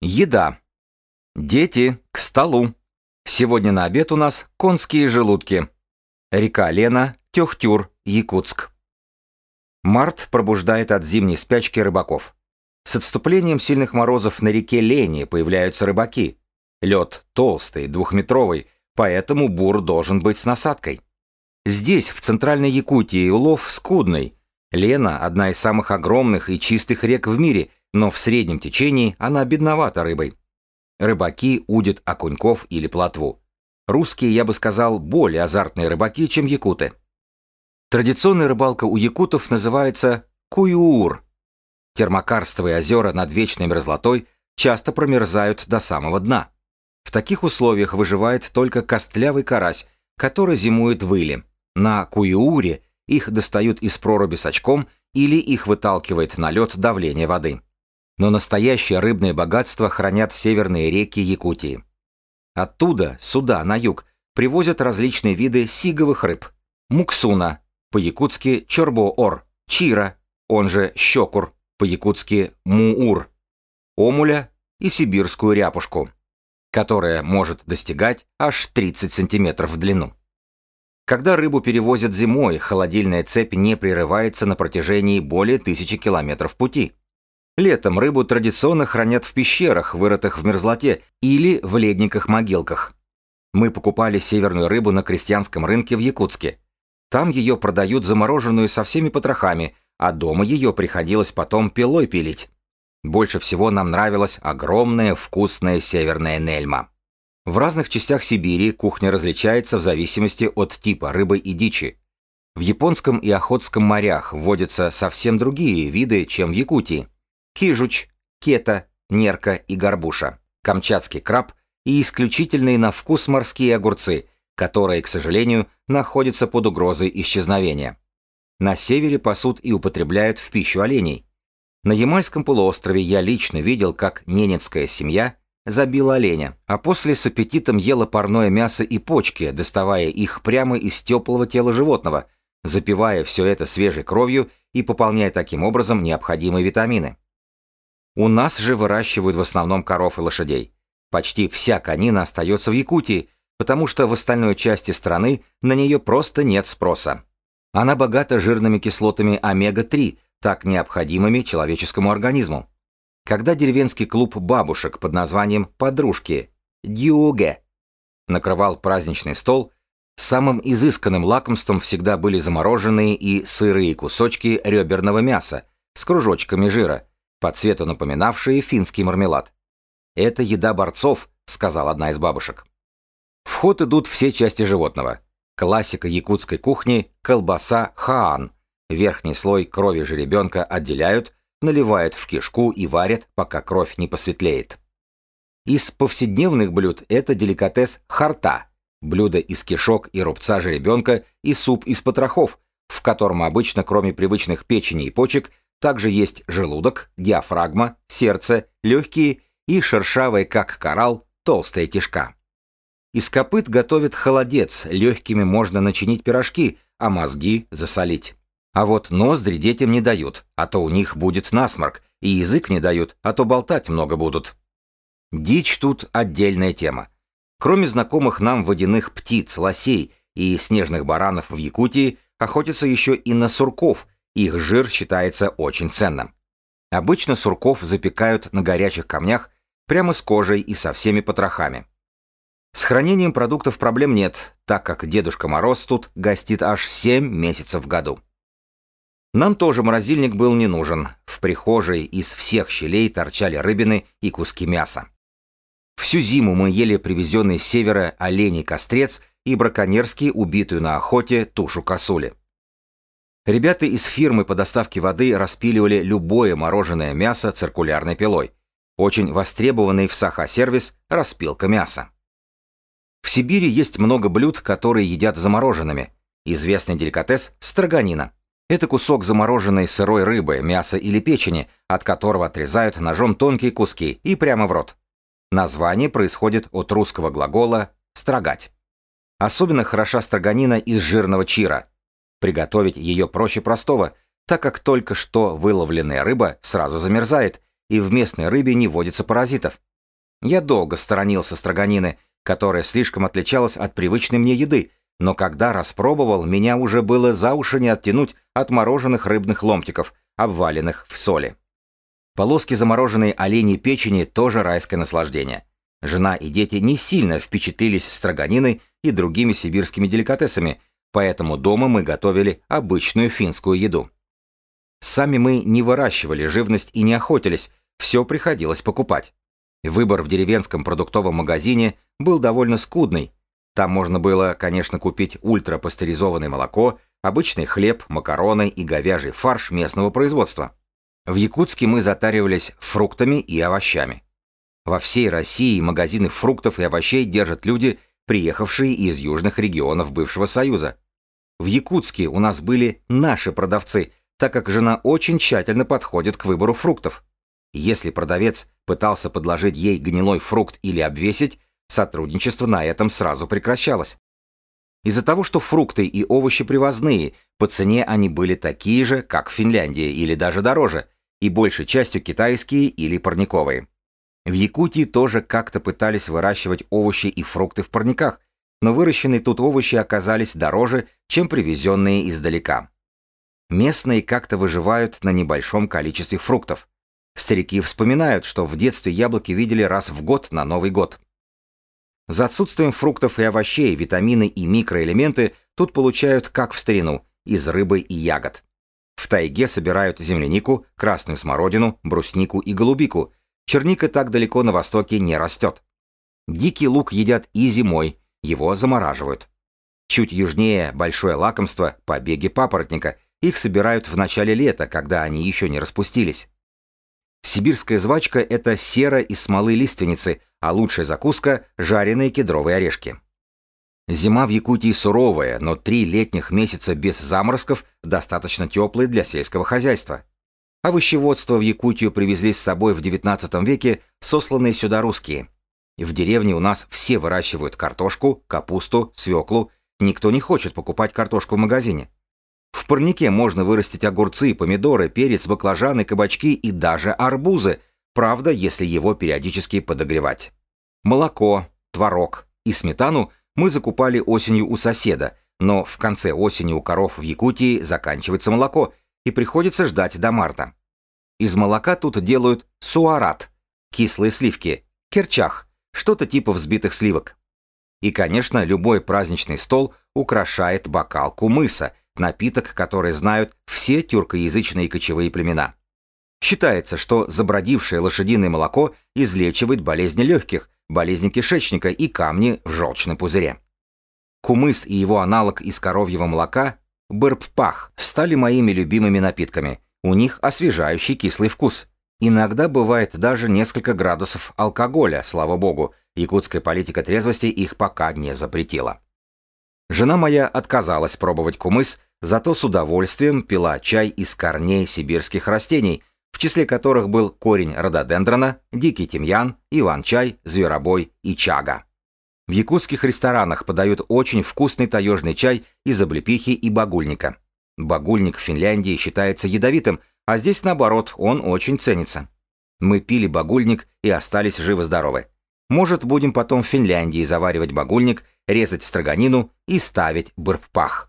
Еда. Дети, к столу. Сегодня на обед у нас конские желудки. Река Лена, Тёхтюр, Якутск. Март пробуждает от зимней спячки рыбаков. С отступлением сильных морозов на реке Лени появляются рыбаки. Лед толстый, двухметровый, поэтому бур должен быть с насадкой. Здесь, в центральной Якутии, улов скудный. Лена – одна из самых огромных и чистых рек в мире, но в среднем течении она бедновата рыбой. Рыбаки удят окуньков или плотву. Русские, я бы сказал, более азартные рыбаки, чем якуты. Традиционная рыбалка у якутов называется куюур. Термокарстовые озера над вечной мерзлотой часто промерзают до самого дна. В таких условиях выживает только костлявый карась, который зимует в иле. На куюуре их достают из проруби с очком или их выталкивает на лед давление воды. Но настоящее рыбное богатство хранят северные реки Якутии. Оттуда, сюда, на юг, привозят различные виды сиговых рыб. Муксуна, по-якутски чорбо-ор, чира, он же щекур, по-якутски муур, омуля и сибирскую ряпушку, которая может достигать аж 30 сантиметров в длину. Когда рыбу перевозят зимой, холодильная цепь не прерывается на протяжении более тысячи километров пути. Летом рыбу традиционно хранят в пещерах, вырытых в мерзлоте, или в ледниках-могилках. Мы покупали северную рыбу на крестьянском рынке в Якутске. Там ее продают замороженную со всеми потрохами, а дома ее приходилось потом пилой пилить. Больше всего нам нравилась огромная вкусная северная нельма. В разных частях Сибири кухня различается в зависимости от типа рыбы и дичи. В Японском и Охотском морях водятся совсем другие виды, чем в Якутии кижуч, кета, нерка и горбуша, камчатский краб и исключительные на вкус морские огурцы, которые, к сожалению, находятся под угрозой исчезновения. На севере пасут и употребляют в пищу оленей. На Ямальском полуострове я лично видел, как ненецкая семья забила оленя, а после с аппетитом ела парное мясо и почки, доставая их прямо из теплого тела животного, запивая все это свежей кровью и пополняя таким образом необходимые витамины. У нас же выращивают в основном коров и лошадей. Почти вся конина остается в Якутии, потому что в остальной части страны на нее просто нет спроса. Она богата жирными кислотами омега-3, так необходимыми человеческому организму. Когда деревенский клуб бабушек под названием «Подружки» Дюге накрывал праздничный стол, самым изысканным лакомством всегда были замороженные и сырые кусочки реберного мяса с кружочками жира, по цвету напоминавшие финский мармелад. «Это еда борцов», — сказала одна из бабушек. В ход идут все части животного. Классика якутской кухни – колбаса хаан. Верхний слой крови жеребенка отделяют, наливают в кишку и варят, пока кровь не посветлеет. Из повседневных блюд это деликатес харта – блюдо из кишок и рубца жеребенка и суп из потрохов, в котором обычно, кроме привычных печени и почек, также есть желудок, диафрагма, сердце, легкие и шершавая, как коралл, толстая кишка. Из копыт готовят холодец, легкими можно начинить пирожки, а мозги засолить. А вот ноздри детям не дают, а то у них будет насморк, и язык не дают, а то болтать много будут. Дичь тут отдельная тема. Кроме знакомых нам водяных птиц, лосей и снежных баранов в Якутии, охотятся еще и на сурков – их жир считается очень ценным. Обычно сурков запекают на горячих камнях прямо с кожей и со всеми потрохами. С хранением продуктов проблем нет, так как Дедушка Мороз тут гостит аж 7 месяцев в году. Нам тоже морозильник был не нужен. В прихожей из всех щелей торчали рыбины и куски мяса. Всю зиму мы ели привезенный с севера оленей кострец и браконьерски убитую на охоте тушу косули. Ребята из фирмы по доставке воды распиливали любое мороженое мясо циркулярной пилой. Очень востребованный в Саха-сервис распилка мяса. В Сибири есть много блюд, которые едят замороженными. Известный деликатес – строганина. Это кусок замороженной сырой рыбы, мяса или печени, от которого отрезают ножом тонкие куски и прямо в рот. Название происходит от русского глагола «строгать». Особенно хороша строганина из жирного чира – Приготовить ее проще простого, так как только что выловленная рыба сразу замерзает, и в местной рыбе не водится паразитов. Я долго сторонился строганины, которая слишком отличалась от привычной мне еды, но когда распробовал, меня уже было за уши не оттянуть от мороженых рыбных ломтиков, обваленных в соли. Полоски замороженной оленей печени тоже райское наслаждение. Жена и дети не сильно впечатлились строганиной и другими сибирскими деликатесами, поэтому дома мы готовили обычную финскую еду. Сами мы не выращивали живность и не охотились, все приходилось покупать. Выбор в деревенском продуктовом магазине был довольно скудный. Там можно было, конечно, купить ультрапастеризованное молоко, обычный хлеб, макароны и говяжий фарш местного производства. В Якутске мы затаривались фруктами и овощами. Во всей России магазины фруктов и овощей держат люди, приехавшие из южных регионов бывшего Союза. В Якутске у нас были наши продавцы, так как жена очень тщательно подходит к выбору фруктов. Если продавец пытался подложить ей гнилой фрукт или обвесить, сотрудничество на этом сразу прекращалось. Из-за того, что фрукты и овощи привозные, по цене они были такие же, как в Финляндии, или даже дороже, и большей частью китайские или парниковые. В Якутии тоже как-то пытались выращивать овощи и фрукты в парниках, но выращенные тут овощи оказались дороже, чем привезенные издалека. Местные как-то выживают на небольшом количестве фруктов. Старики вспоминают, что в детстве яблоки видели раз в год на Новый год. За отсутствием фруктов и овощей витамины и микроэлементы тут получают, как в старину, из рыбы и ягод. В тайге собирают землянику, красную смородину, бруснику и голубику. Черника так далеко на востоке не растет. Дикий лук едят и зимой, его замораживают. Чуть южнее большое лакомство – побеги папоротника – их собирают в начале лета, когда они еще не распустились. Сибирская звачка – это сера из смолы лиственницы, а лучшая закуска – жареные кедровые орешки. Зима в Якутии суровая, но три летних месяца без заморозков достаточно теплые для сельского хозяйства. Овощеводство в Якутию привезли с собой в XIX веке сосланные сюда русские. В деревне у нас все выращивают картошку, капусту, свеклу. Никто не хочет покупать картошку в магазине. В парнике можно вырастить огурцы, помидоры, перец, баклажаны, кабачки и даже арбузы, правда, если его периодически подогревать. Молоко, творог и сметану мы закупали осенью у соседа, но в конце осени у коров в Якутии заканчивается молоко, и приходится ждать до марта. Из молока тут делают суарат, кислые сливки, керчах, что-то типа взбитых сливок. И, конечно, любой праздничный стол украшает бокал кумыса, напиток, который знают все тюркоязычные кочевые племена. Считается, что забродившее лошадиное молоко излечивает болезни легких, болезни кишечника и камни в желчном пузыре. Кумыс и его аналог из коровьего молока, бырппах, стали моими любимыми напитками. У них освежающий кислый вкус. Иногда бывает даже несколько градусов алкоголя, слава богу, якутская политика трезвости их пока не запретила. Жена моя отказалась пробовать кумыс, зато с удовольствием пила чай из корней сибирских растений, в числе которых был корень рододендрона, дикий тимьян, иван-чай, зверобой и чага. В якутских ресторанах подают очень вкусный таежный чай из облепихи и багульника. Багульник в Финляндии считается ядовитым, а здесь наоборот, он очень ценится. Мы пили багульник и остались живы-здоровы. Может, будем потом в Финляндии заваривать багульник, резать строганину и ставить бырппах.